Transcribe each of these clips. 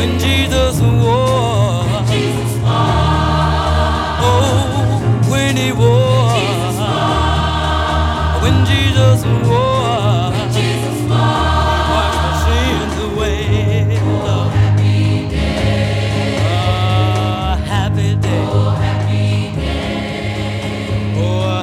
when Jesus wore. Oh, when he wore. When Jesus wore. Sins away. Ah, happy day. Oh, happy day. Oh,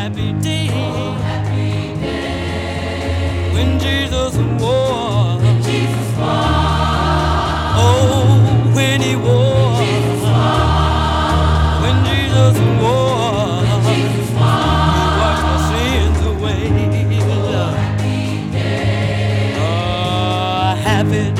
happy day. Oh, happy day. When Jesus was. Oh, when he. When Jesus He washed sins away. Happy day. Ah, happy day.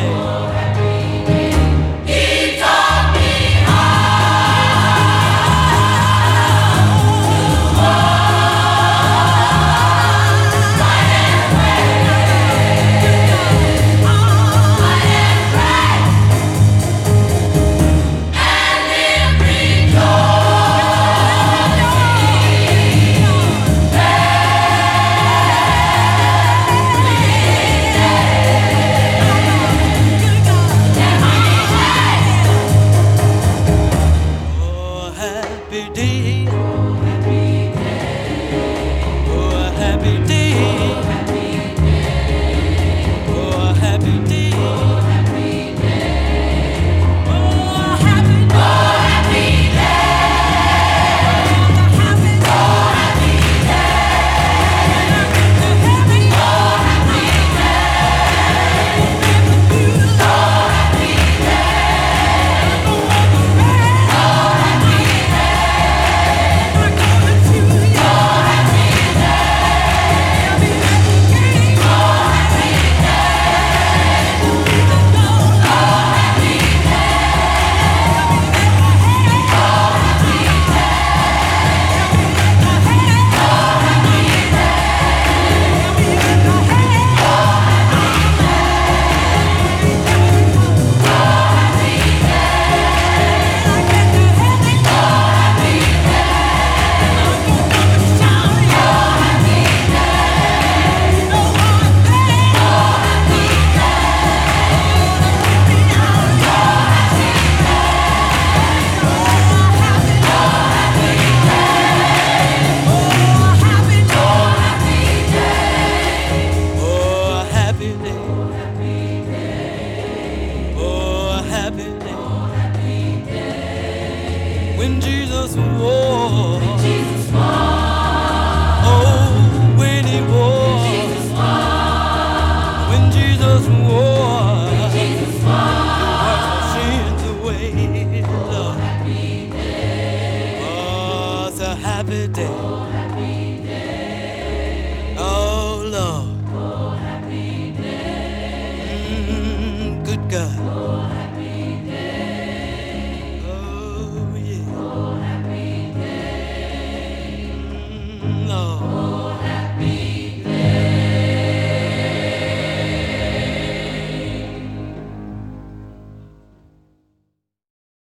D. when Jesus was. Jesus was. Oh, when he was. When Jesus was. When Jesus was. Sins away. Happy day. Oh, a happy day.